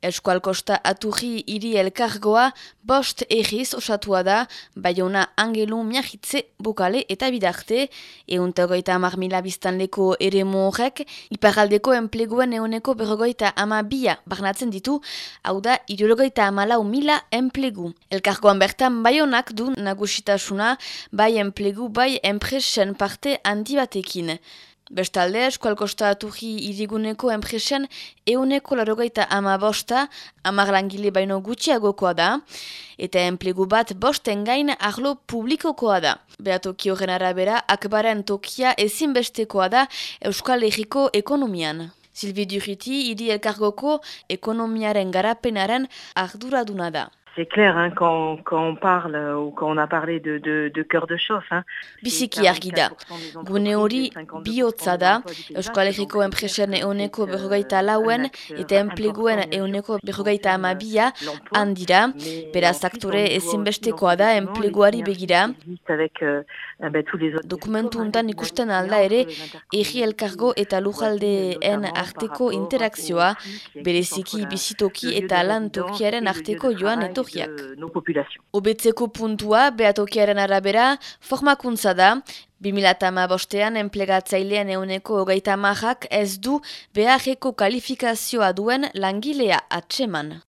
Eskual Kosta Aturri hiri elkargoa bost egiz osatua da, baiona angelu miahitze bukale eta bidarte, euntagoita amar mila biztanleko ere horrek, iparaldeko enpleguen euneko berrogoita ama bia barnatzen ditu, hau da, irurogoita amalau mila enplegu. Elkargoan bertan baionak du nagusitasuna, bai enplegu, bai enpresen parte handi batekin. Bestalde, eskual kostatuji iriguneko enpresen euneko larogeita ama bosta, amar langile baino gutxiagokoa da, eta enplegu bat bosten gain arlo publikokoa da. Beatoki horren arabera, akbaren tokia ezinbestekoa da euskal egiko ekonomian. Silvi Duriti, hiri elkargoko ekonomiaren garapenaren arduraduna da. C'est clair, hein, quand, quand on parle ou quand on a parlé de, de, de cœur de chauffe. Hein, Biziki argi da. Gune hori bihotza da, Euskal Herriko enpresen euneko berrogeita lauen eta enpleguen euneko berrogeita amabia handira, beraz aktore ezinbestekoa da enpleguari begira. Dokumentu untan ikusten alda ere, erri elkargo eta lujaldeen arteko interakzioa, bereziki bizitoki eta lan tokiaren arteko joan eto populations. Obetzeko puntua, behatokiaren arabera, formakuntza da, 2008 bostean enplegatzailean euneko hogeita marrak ez du beharreko kalifikazioa duen langilea atseman.